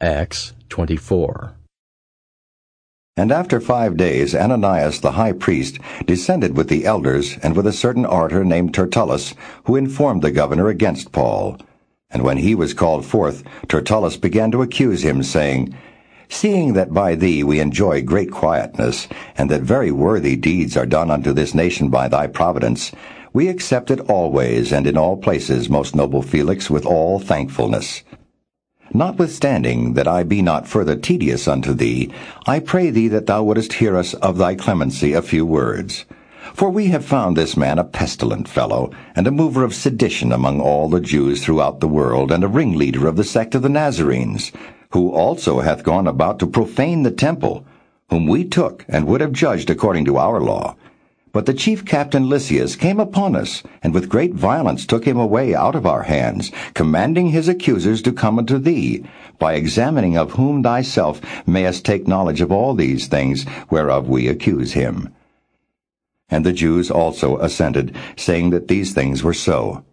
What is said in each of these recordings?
Acts 24. And after five days Ananias the high priest descended with the elders and with a certain orator named Tertullus, who informed the governor against Paul. And when he was called forth, Tertullus began to accuse him, saying, Seeing that by thee we enjoy great quietness, and that very worthy deeds are done unto this nation by thy providence, we accept it always and in all places, most noble Felix, with all thankfulness. Notwithstanding that I be not further tedious unto thee, I pray thee that thou wouldest hear us of thy clemency a few words. For we have found this man a pestilent fellow, and a mover of sedition among all the Jews throughout the world, and a ringleader of the sect of the Nazarenes, who also hath gone about to profane the temple, whom we took and would have judged according to our law. But the chief captain Lysias came upon us, and with great violence took him away out of our hands, commanding his accusers to come unto thee, by examining of whom thyself mayest take knowledge of all these things whereof we accuse him. And the Jews also assented, saying that these things were so.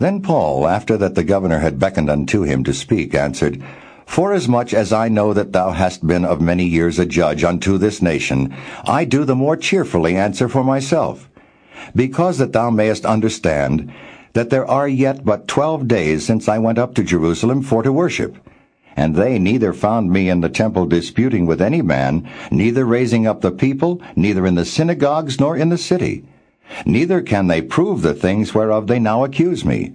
Then Paul, after that the governor had beckoned unto him to speak, answered, Forasmuch as I know that thou hast been of many years a judge unto this nation, I do the more cheerfully answer for myself, because that thou mayest understand that there are yet but twelve days since I went up to Jerusalem for to worship. And they neither found me in the temple disputing with any man, neither raising up the people, neither in the synagogues nor in the city. Neither can they prove the things whereof they now accuse me.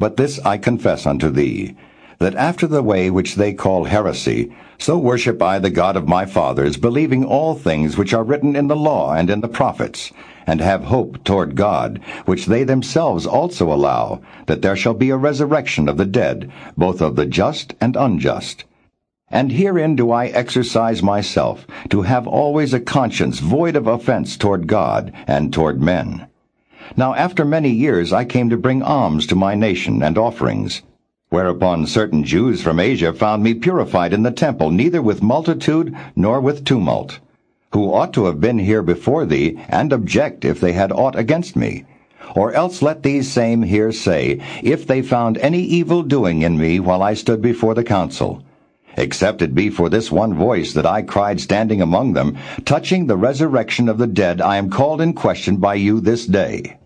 But this I confess unto thee, that after the way which they call heresy, so worship I the God of my fathers, believing all things which are written in the law and in the prophets, and have hope toward God, which they themselves also allow, that there shall be a resurrection of the dead, both of the just and unjust. And herein do I exercise myself, to have always a conscience void of offense toward God and toward men. Now after many years I came to bring alms to my nation and offerings. Whereupon certain Jews from Asia found me purified in the temple, neither with multitude nor with tumult, who ought to have been here before thee, and object if they had aught against me. Or else let these same here say, if they found any evil doing in me while I stood before the council. Except it be for this one voice that I cried standing among them, touching the resurrection of the dead, I am called in question by you this day.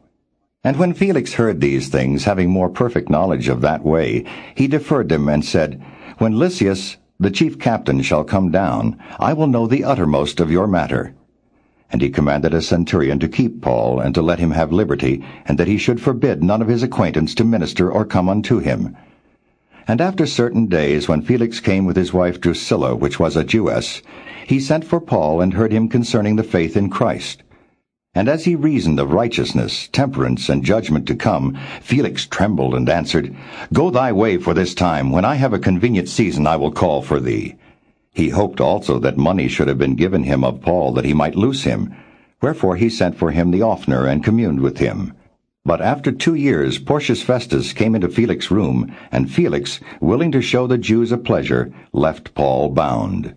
And when Felix heard these things, having more perfect knowledge of that way, he deferred them, and said, When Lysias, the chief captain, shall come down, I will know the uttermost of your matter. And he commanded a centurion to keep Paul, and to let him have liberty, and that he should forbid none of his acquaintance to minister or come unto him. And after certain days, when Felix came with his wife Drusilla, which was a Jewess, he sent for Paul, and heard him concerning the faith in Christ. And as he reasoned of righteousness, temperance, and judgment to come, Felix trembled and answered, Go thy way for this time. When I have a convenient season, I will call for thee. He hoped also that money should have been given him of Paul, that he might loose him. Wherefore he sent for him the oftener, and communed with him. But after two years Porcius Festus came into Felix's room, and Felix, willing to show the Jews a pleasure, left Paul bound.